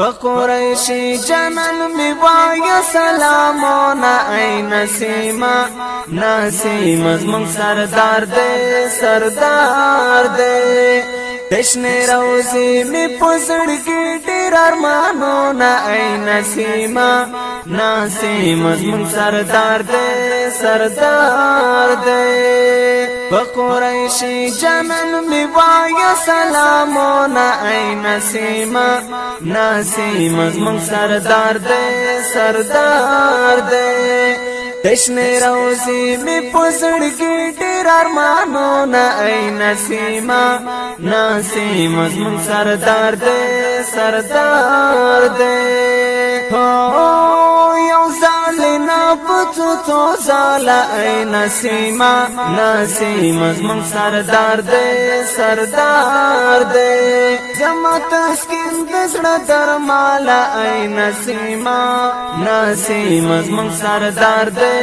بقریشی جنم می وای سلامونه ای نسیما نسیم از من سردار دے سردار دے تشنه روزی می پزړګی ډیر ارمانونه ای نسیما ناسم زمون سردار دې سردار دې په قریشي جنن می وای سلامونه اي نسیم ناسم زمون سردار دې سردار دې تشنه روزي می پزړګي ډېر ارمانونه اي نسیم ناسم زمون سردار دې سردار دې پڅو تو زالا اے نسیما نسیما زمون سردار دې سردار دې زما تسکین دزړه درمالا اے نسیما نسیما زمون سردار دې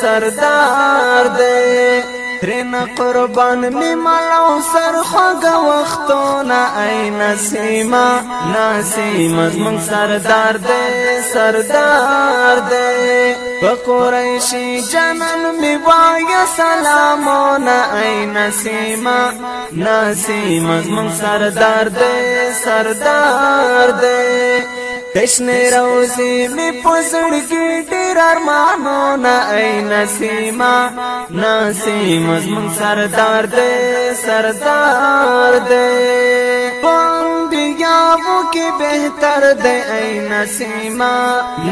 سردار دې ترین قربان می ملو سر خوگ وقتونا ای نسیما نسیم از من سردار دے سردار دے بقریشی جنن می وای سلامونا ای نسیما نسیم از من سردار دے سردار دے تشن روزی می پزڑ گیٹی ډیر ارمانونه ای نسیما نسیم زمون سردار دې سردار دې پوند یاو کې بهتر دې ای نسیما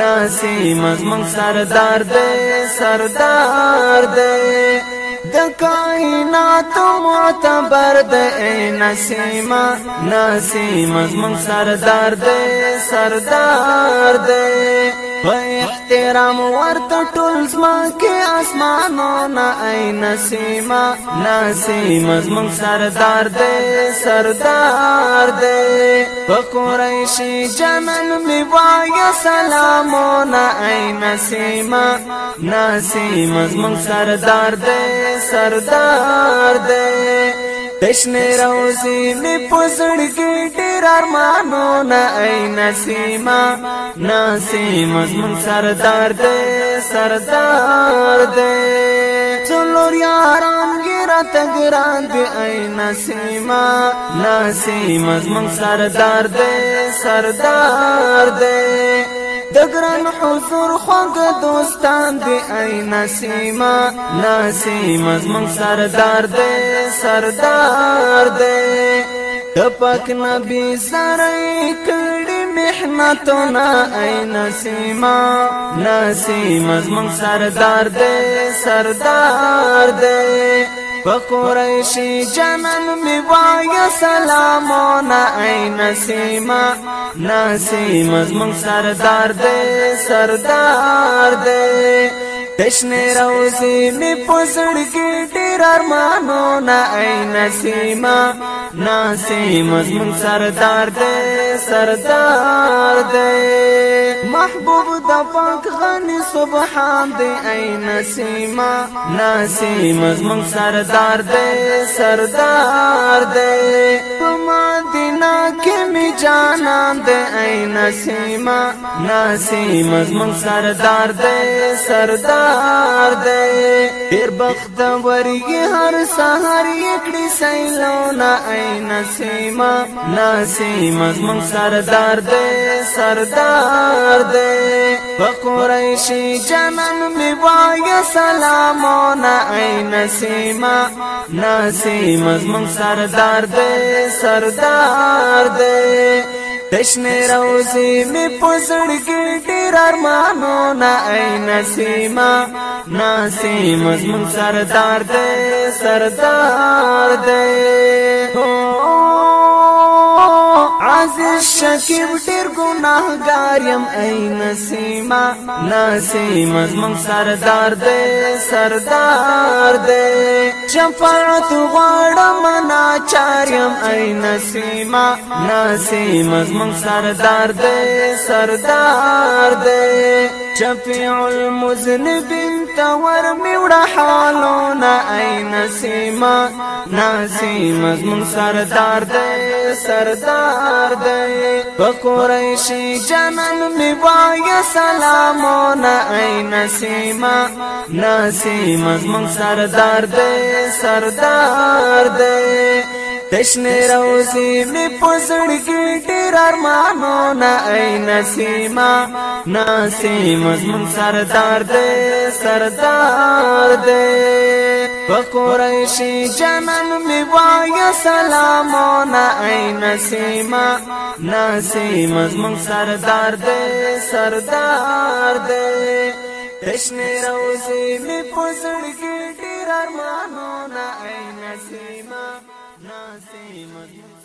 نسیم زمون سردار دې سردار دې د کائنات معتبر د نسیم نسیم زمون سردار د سردار د په احترام ورته ټول زما کې اسمانونه اي نسیما نسیما زمون سردار دې سردار دې په قريشي جنن می وای سلامونه اي نسیما نسیما زمون سردار دې سردار دې تشنه روزي می پزړ کې ډېر ارمانو نه اي نسيما نسيم زمون سردار دې سردار دې څلور یاران ګرات ګران دې اي نسيما نسيم زمون سردار دې سردار دې دگرن حضور خوگ دوستان دی ای نسیما نسیما زمان سردار دی سردار دی دپک نبی سرائی کڑی محنتونا ای نسیما نسیما زمان سردار دی سردار دی قریشی جنن می وای سلامونه ای نسیما نسیم از من سردار دے سردار دے تشنه روزی می پسړ کې ډیر ارمانو نه ای نسیما نسیم زمون سردار دې سردار دې محبوب د پاک غنی سبحان دې ای نسیما نسیم زمون سردار دې سردار دې پما دینا کې می جانان دې ای نسیما نسیم زمون سردار دې سردار سهار دی ډیر بخت ورګي هر سهار یکړي سیلونه ای نسیما نسیما زمون سردار دی سردار دی بقریشی جنم می وای سلامونه ای نسیما نسیما زمون سردار دی سردار دی تشنه روزي می پزړ کې ډیر ارمانو نه اي نسيما نسيم زمون سردار دې سردار دې عزیز شکیب ډیر ګناهګار يم ای نسیما نسیم از من سردار دې سردار دې شفاعت غواړم ناچار يم ای نسیما نسیم از من سردار دې سردار دې شفیع المذنبین ته ور میوړه حالونه اي نسیما نسیم زمون سردار دې سردار دې بقریشی جنن می وای سلامونه اي نسیما نسیم زمون سردار دې سردار دې تشنه روزي می پسړ کې ډېر ارمانو نه اي نسيما نسيم زمون سردار دې سردار دې فقريشي جنم می وای سلامونه اي نسيما نسيم زمون سردار دې سردار دې تشنه روزي می پسړ کې ډېر ارمانو نه اي نسيما Same. be,